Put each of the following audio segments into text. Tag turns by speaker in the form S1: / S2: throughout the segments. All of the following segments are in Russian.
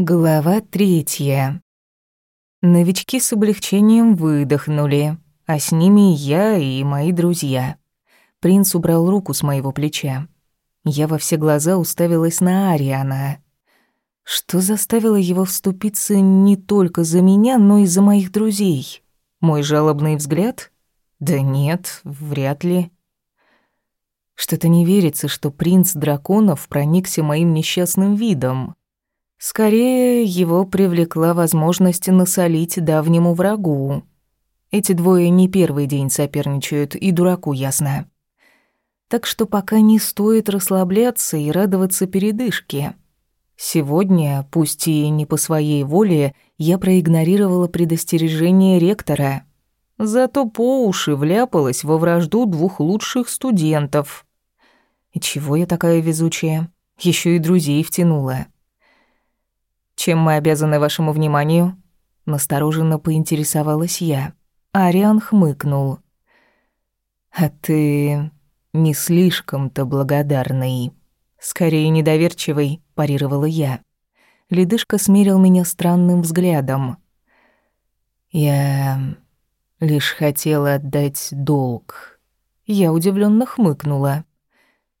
S1: Глава третья. Новички с облегчением выдохнули, а с ними я и мои друзья. Принц убрал руку с моего плеча. Я во все глаза уставилась на Ариана. Что заставило его вступиться не только за меня, но и за моих друзей? Мой жалобный взгляд? Да нет, вряд ли. Что-то не верится, что принц драконов проникся моим несчастным видом. Скорее, его привлекла возможность насолить давнему врагу. Эти двое не первый день соперничают, и дураку ясно. Так что пока не стоит расслабляться и радоваться передышке. Сегодня, пусть и не по своей воле, я проигнорировала предостережение ректора. Зато по уши вляпалась во вражду двух лучших студентов. И чего я такая везучая? Еще и друзей втянула. «Чем мы обязаны вашему вниманию?» Настороженно поинтересовалась я. Ариан хмыкнул. «А ты не слишком-то благодарный. Скорее недоверчивый», — парировала я. Ледышка смерил меня странным взглядом. «Я лишь хотела отдать долг». Я удивленно хмыкнула.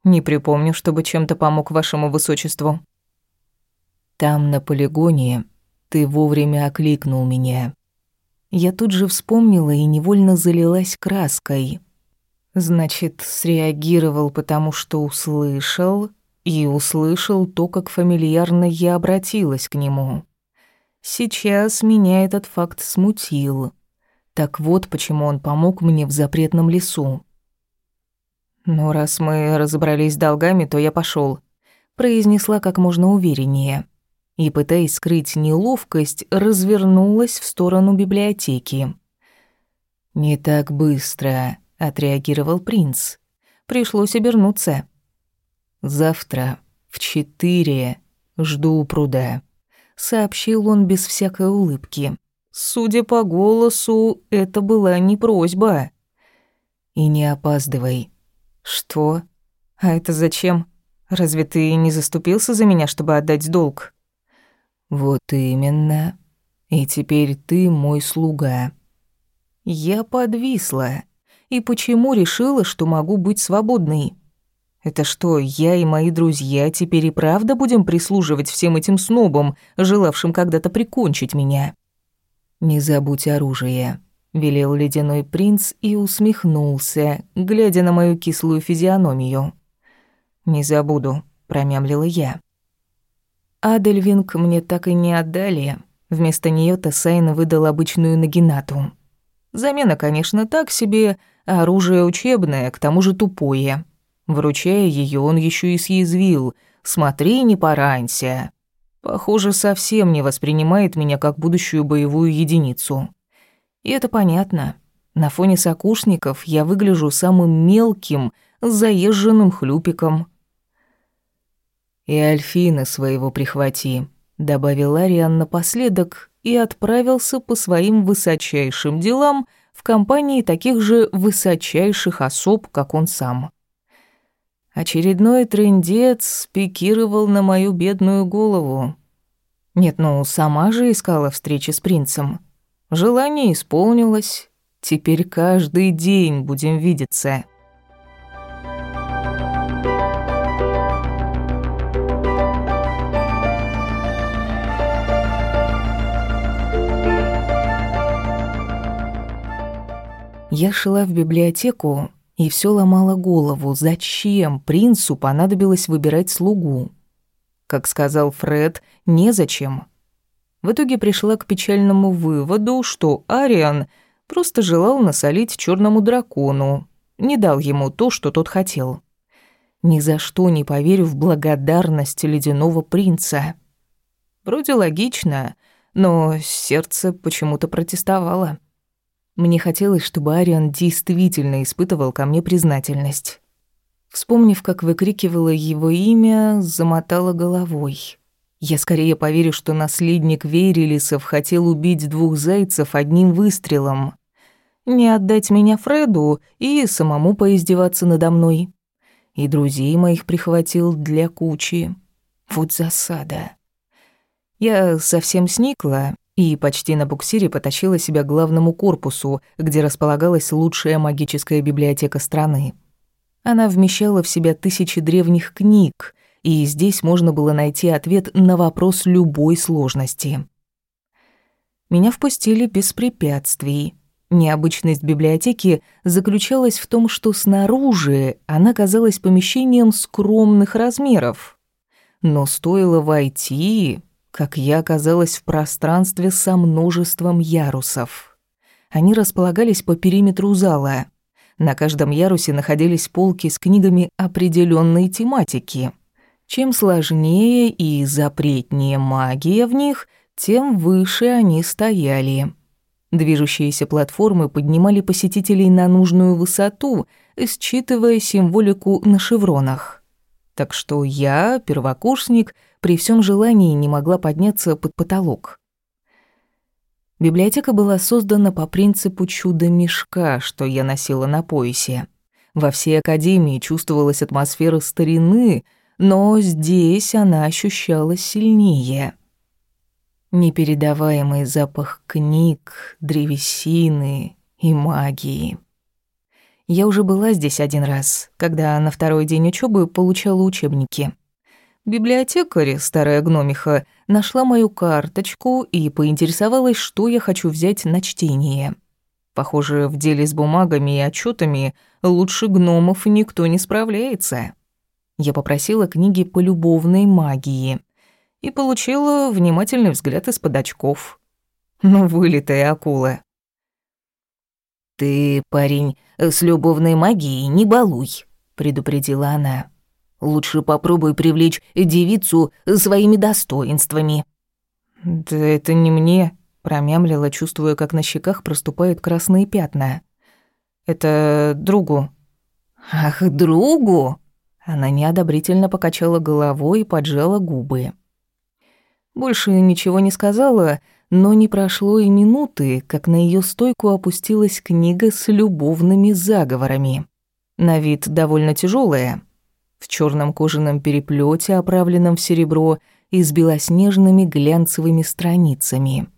S1: «Не припомню, чтобы чем-то помог вашему высочеству». Там, на полигоне, ты вовремя окликнул меня. Я тут же вспомнила и невольно залилась краской. Значит, среагировал, потому что услышал, и услышал то, как фамильярно я обратилась к нему. Сейчас меня этот факт смутил. Так вот, почему он помог мне в запретном лесу. «Ну, раз мы разобрались с долгами, то я пошёл», — произнесла как можно увереннее и, пытаясь скрыть неловкость, развернулась в сторону библиотеки. «Не так быстро», — отреагировал принц. «Пришлось обернуться». «Завтра в четыре жду у пруда», — сообщил он без всякой улыбки. Судя по голосу, это была не просьба. «И не опаздывай». «Что? А это зачем? Разве ты не заступился за меня, чтобы отдать долг?» «Вот именно. И теперь ты мой слуга». Я подвисла. И почему решила, что могу быть свободной? Это что, я и мои друзья теперь и правда будем прислуживать всем этим снобам, желавшим когда-то прикончить меня? «Не забудь оружие», — велел ледяной принц и усмехнулся, глядя на мою кислую физиономию. «Не забуду», — промямлила я. Адельвинг мне так и не отдали. Вместо неё Тесайн выдал обычную нагинату. Замена, конечно, так себе, а оружие учебное, к тому же тупое. Вручая её, он ещё и съязвил. «Смотри, не поранься». Похоже, совсем не воспринимает меня как будущую боевую единицу. И это понятно. На фоне сокурсников я выгляжу самым мелким, заезженным хлюпиком. «И Альфина своего прихвати», — добавил Ариан напоследок и отправился по своим высочайшим делам в компании таких же высочайших особ, как он сам. Очередной трындец спикировал на мою бедную голову. Нет, ну, сама же искала встречи с принцем. Желание исполнилось. Теперь каждый день будем видеться. Я шла в библиотеку и все ломала голову, зачем принцу понадобилось выбирать слугу. Как сказал Фред, незачем. В итоге пришла к печальному выводу, что Ариан просто желал насолить черному дракону, не дал ему то, что тот хотел. Ни за что не поверю в благодарность ледяного принца. Вроде логично, но сердце почему-то протестовало. Мне хотелось, чтобы Ариан действительно испытывал ко мне признательность. Вспомнив, как выкрикивала его имя, замотала головой. Я скорее поверю, что наследник Вейрелисов хотел убить двух зайцев одним выстрелом. Не отдать меня Фреду и самому поиздеваться надо мной. И друзей моих прихватил для кучи. Вот засада. Я совсем сникла и почти на буксире потащила себя к главному корпусу, где располагалась лучшая магическая библиотека страны. Она вмещала в себя тысячи древних книг, и здесь можно было найти ответ на вопрос любой сложности. Меня впустили без препятствий. Необычность библиотеки заключалась в том, что снаружи она казалась помещением скромных размеров. Но стоило войти, как я оказалась в пространстве со множеством ярусов. Они располагались по периметру зала. На каждом ярусе находились полки с книгами определенной тематики. Чем сложнее и запретнее магия в них, тем выше они стояли. Движущиеся платформы поднимали посетителей на нужную высоту, считывая символику на шевронах. Так что я, первокурсник, при всем желании не могла подняться под потолок. Библиотека была создана по принципу чуда-мешка, что я носила на поясе. Во всей академии чувствовалась атмосфера старины, но здесь она ощущалась сильнее. Непередаваемый запах книг, древесины и магии. Я уже была здесь один раз, когда на второй день учебы получала учебники. Библиотекарь, старая гномиха, нашла мою карточку и поинтересовалась, что я хочу взять на чтение. Похоже, в деле с бумагами и отчетами лучше гномов никто не справляется. Я попросила книги по любовной магии и получила внимательный взгляд из-под очков. Ну, вылитая акула.
S2: «Ты, парень, с любовной магией не балуй», — предупредила она. «Лучше попробуй привлечь девицу своими достоинствами».
S1: «Да это не мне», — промямлила, чувствуя, как на щеках проступают красные пятна. «Это другу».
S2: «Ах, другу?»
S1: Она неодобрительно покачала головой и поджала губы. Больше ничего не сказала, но не прошло и минуты, как на ее стойку опустилась книга с любовными заговорами. На вид довольно тяжелая, в черном кожаном переплете, оправленном в серебро, и с белоснежными глянцевыми страницами.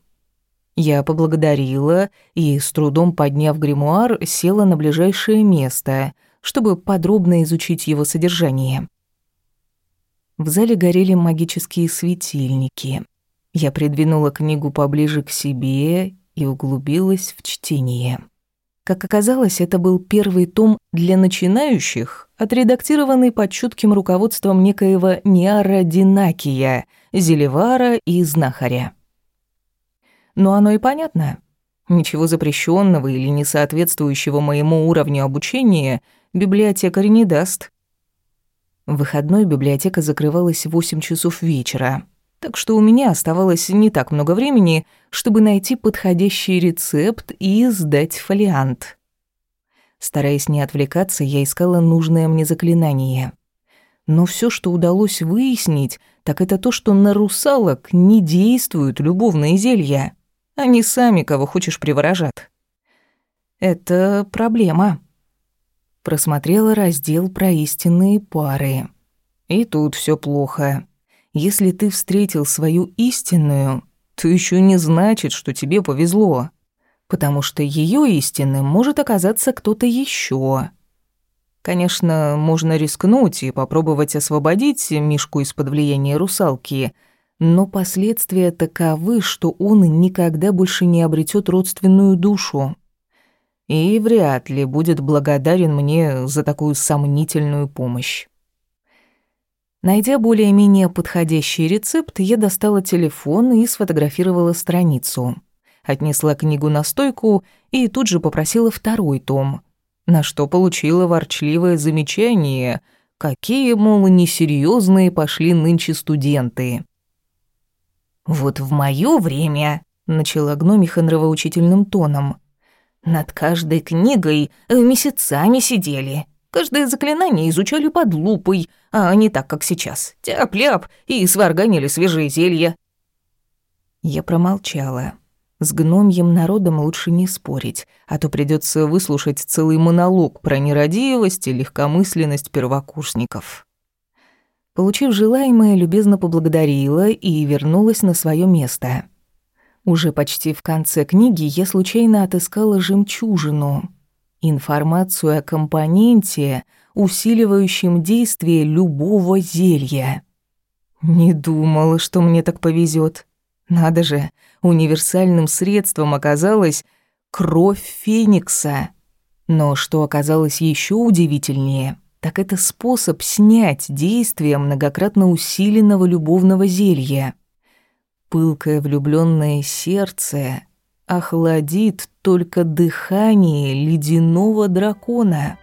S1: Я поблагодарила и, с трудом подняв гримуар, села на ближайшее место, чтобы подробно изучить его содержание. В зале горели магические светильники. Я придвинула книгу поближе к себе и углубилась в чтение. Как оказалось, это был первый том для начинающих, отредактированный под чутким руководством некоего Ниара Динакия, Зелевара и Знахаря. Но оно и понятно. Ничего запрещенного или не соответствующего моему уровню обучения библиотекарь не даст. В выходной библиотека закрывалась в 8 часов вечера, так что у меня оставалось не так много времени, чтобы найти подходящий рецепт и сдать фолиант. Стараясь не отвлекаться, я искала нужное мне заклинание. Но все, что удалось выяснить, так это то, что на русалок не действуют любовные зелья. Они сами кого хочешь приворожат. Это проблема. Просмотрела раздел про истинные пары. И тут все плохо. Если ты встретил свою истинную, то еще не значит, что тебе повезло. Потому что ее истинным может оказаться кто-то еще. Конечно, можно рискнуть и попробовать освободить Мишку из-под влияния русалки, но последствия таковы, что он никогда больше не обретет родственную душу и вряд ли будет благодарен мне за такую сомнительную помощь. Найдя более-менее подходящий рецепт, я достала телефон и сфотографировала страницу. Отнесла книгу на стойку и тут же попросила второй том, на что получила ворчливое замечание, какие, мол, несерьезные пошли нынче студенты.
S2: «Вот в моё время», — начала гномиха нравоучительным тоном, над каждой книгой э, месяцами сидели. Каждое заклинание изучали под лупой, а не так, как сейчас. Тяп-ляп и сварганили свежие зелья.
S1: Я промолчала. С гномьим народом лучше не спорить, а то придется выслушать целый монолог про нерадивость и легкомысленность первокурсников. Получив желаемое, любезно поблагодарила и вернулась на свое место. Уже почти в конце книги я случайно отыскала жемчужину. Информацию о компоненте, усиливающем действие любого зелья. Не думала, что мне так повезет. Надо же, универсальным средством оказалась кровь Феникса. Но что оказалось еще удивительнее, так это способ снять действие многократно усиленного любовного зелья. Пылкое влюбленное сердце охладит только дыхание ледяного дракона.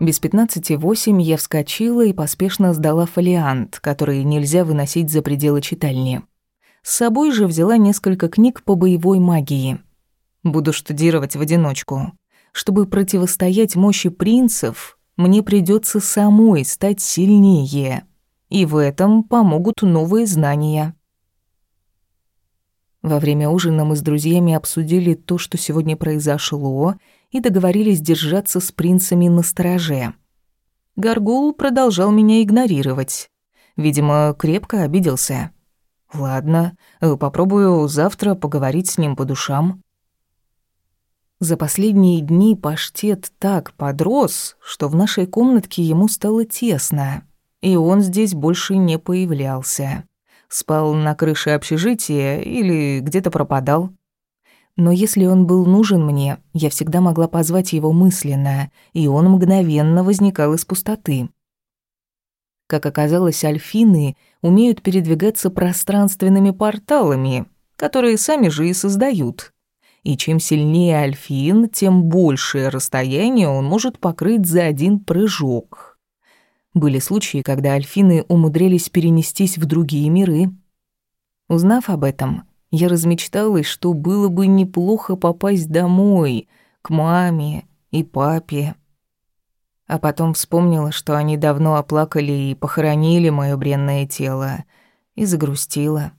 S1: Без пятнадцати восемь я вскочила и поспешно сдала фолиант, который нельзя выносить за пределы читальни. С собой же взяла несколько книг по боевой магии — Буду штудировать в одиночку. Чтобы противостоять мощи принцев, мне придется самой стать сильнее. И в этом помогут новые знания. Во время ужина мы с друзьями обсудили то, что сегодня произошло, и договорились держаться с принцами на стороже. Гаргул продолжал меня игнорировать. Видимо, крепко обиделся. Ладно, попробую завтра поговорить с ним по душам. За последние дни паштет так подрос, что в нашей комнатке ему стало тесно, и он здесь больше не появлялся. Спал на крыше общежития или где-то пропадал. Но если он был нужен мне, я всегда могла позвать его мысленно, и он мгновенно возникал из пустоты. Как оказалось, альфины умеют передвигаться пространственными порталами, которые сами же и создают и чем сильнее альфин, тем большее расстояние он может покрыть за один прыжок. Были случаи, когда альфины умудрились перенестись в другие миры. Узнав об этом, я размечталась, что было бы неплохо попасть домой, к маме и папе. А потом вспомнила, что они давно оплакали и похоронили моё бренное тело, и загрустила.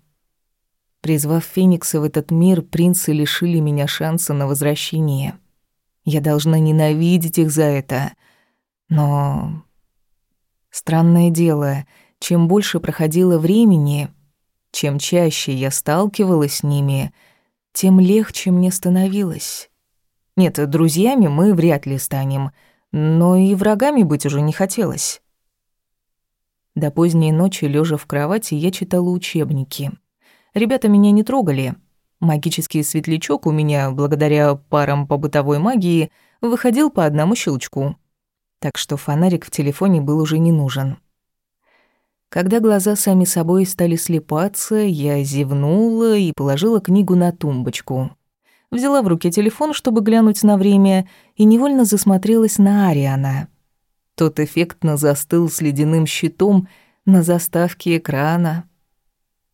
S1: Призвав Феникса в этот мир, принцы лишили меня шанса на возвращение. Я должна ненавидеть их за это. Но... Странное дело, чем больше проходило времени, чем чаще я сталкивалась с ними, тем легче мне становилось. Нет, друзьями мы вряд ли станем, но и врагами быть уже не хотелось. До поздней ночи, лежа в кровати, я читала учебники — Ребята меня не трогали. Магический светлячок у меня, благодаря парам по бытовой магии, выходил по одному щелчку. Так что фонарик в телефоне был уже не нужен. Когда глаза сами собой стали слепаться, я зевнула и положила книгу на тумбочку. Взяла в руки телефон, чтобы глянуть на время, и невольно засмотрелась на Ариана. Тот эффектно застыл с ледяным щитом на заставке экрана,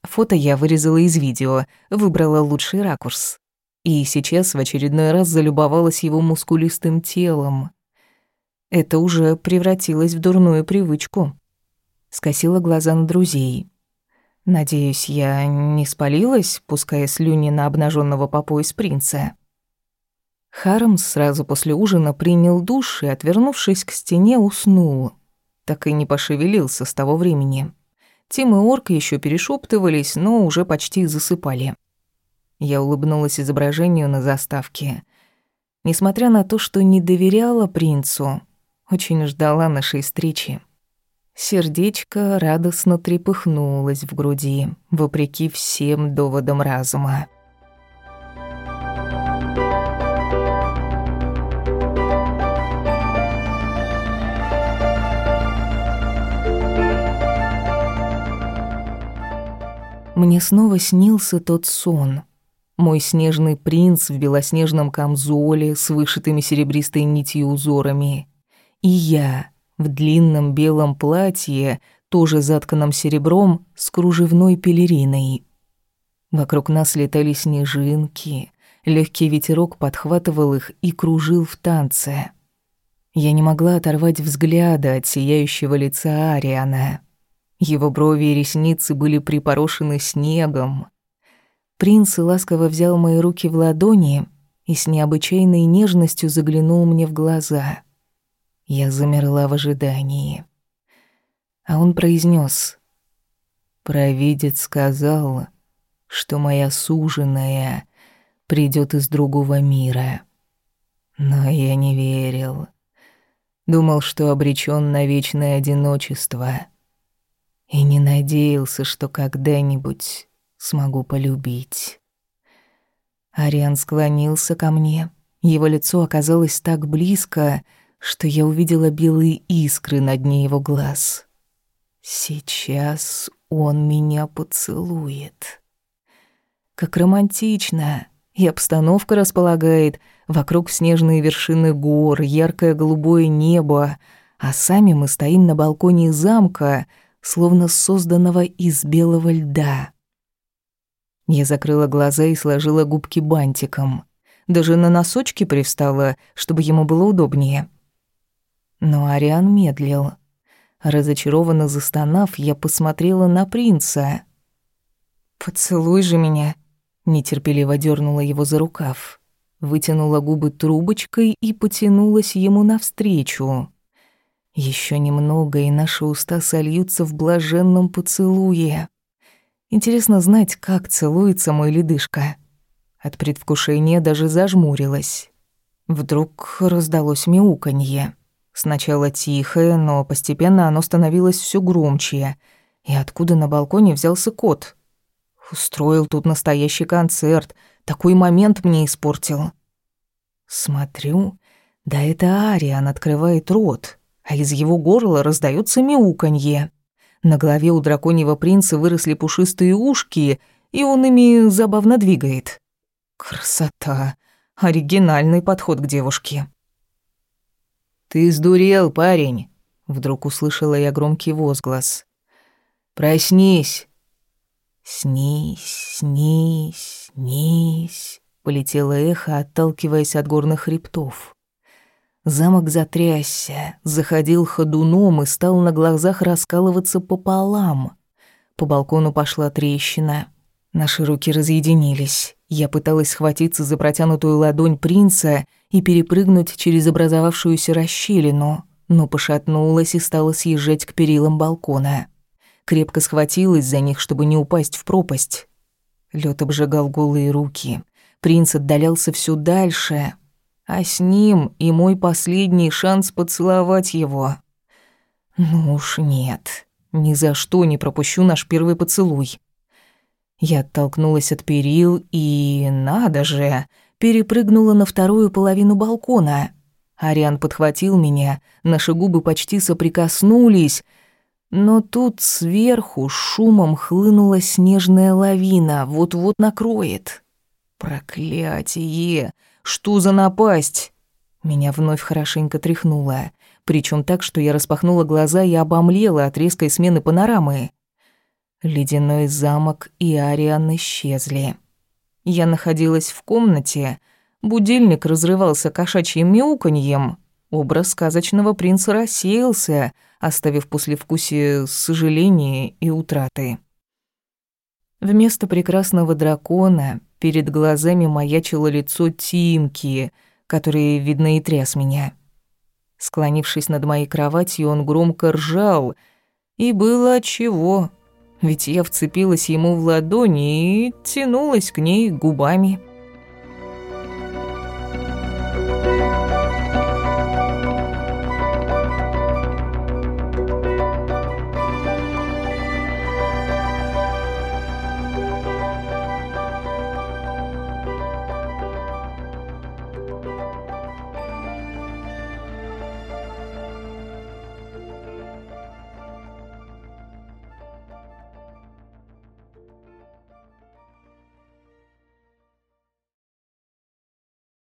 S1: Фото я вырезала из видео, выбрала лучший ракурс. И сейчас в очередной раз залюбовалась его мускулистым телом. Это уже превратилось в дурную привычку. Скосила глаза на друзей. Надеюсь, я не спалилась, пуская слюни на обнаженного по пояс принца. Хармс сразу после ужина принял душ и, отвернувшись к стене, уснул. Так и не пошевелился с того времени. Тим и Орк еще перешептывались, но уже почти засыпали. Я улыбнулась изображению на заставке. Несмотря на то, что не доверяла принцу, очень ждала нашей встречи. Сердечко радостно трепыхнулось в груди, вопреки всем доводам разума. Мне снова снился тот сон. Мой снежный принц в белоснежном камзоле с вышитыми серебристой нитью узорами. И я в длинном белом платье, тоже затканном серебром, с кружевной пелериной. Вокруг нас летали снежинки, легкий ветерок подхватывал их и кружил в танце. Я не могла оторвать взгляда от сияющего лица Ариана. Его брови и ресницы были припорошены снегом, Принц ласково взял мои руки в ладони и с необычайной нежностью заглянул мне в глаза. Я замерла в ожидании. А он произнес: «Провидец сказал, что моя суженая придет из другого мира. Но я не верил. Думал, что обречен на вечное одиночество. И не надеялся, что когда-нибудь смогу полюбить. Ариан склонился ко мне. Его лицо оказалось так близко, что я увидела белые искры на дне его глаз. Сейчас он меня поцелует. Как романтично. И обстановка располагает. Вокруг снежные вершины гор, яркое голубое небо, а сами мы стоим на балконе замка, словно созданного из белого льда. Я закрыла глаза и сложила губки бантиком. Даже на носочки привстала, чтобы ему было удобнее. Но Ариан медлил. Разочарованно застонав, я посмотрела на принца. «Поцелуй же меня!» Нетерпеливо дернула его за рукав. Вытянула губы трубочкой и потянулась ему навстречу. Еще немного, и наши уста сольются в блаженном поцелуе. Интересно знать, как целуется мой ледышка. От предвкушения даже зажмурилась. Вдруг раздалось мяуканье. Сначала тихое, но постепенно оно становилось все громче. И откуда на балконе взялся кот? Устроил тут настоящий концерт. Такой момент мне испортил. Смотрю, да это Ариан открывает рот, а из его горла раздается мяуканье. На голове у драконьего принца выросли пушистые ушки, и он ими забавно двигает. Красота. Оригинальный подход к девушке.
S2: «Ты сдурел, парень!» Вдруг услышала я громкий возглас. «Проснись!»
S1: «Снись, снись, снись!» Полетело эхо, отталкиваясь от горных хребтов. Замок затрясся, заходил ходуном и стал на глазах раскалываться пополам. По балкону пошла трещина. Наши руки разъединились. Я пыталась схватиться за протянутую ладонь принца и перепрыгнуть через образовавшуюся расщелину, но пошатнулась и стала съезжать к перилам балкона. Крепко схватилась за них, чтобы не упасть в пропасть. Лёд обжигал голые руки. Принц отдалялся все дальше, а с ним и мой последний шанс поцеловать его. Ну уж нет, ни за что не пропущу наш первый поцелуй. Я оттолкнулась от перил и, надо же, перепрыгнула на вторую половину балкона. Ариан подхватил меня, наши губы почти соприкоснулись, но тут сверху шумом хлынула снежная лавина, вот-вот накроет. Проклятие! Что за напасть? Меня вновь хорошенько тряхнуло, причем так, что я распахнула глаза и обомлела от резкой смены панорамы. Ледяной замок и Ариан исчезли. Я находилась в комнате, будильник разрывался кошачьим мяуканьем, образ сказочного принца рассеялся, оставив послевкусие сожаления и утраты. Вместо прекрасного дракона перед глазами маячило лицо Тимки, который, видно, и тряс меня. Склонившись над моей кроватью, он громко ржал, и было чего, ведь я вцепилась ему в ладони и тянулась к ней губами.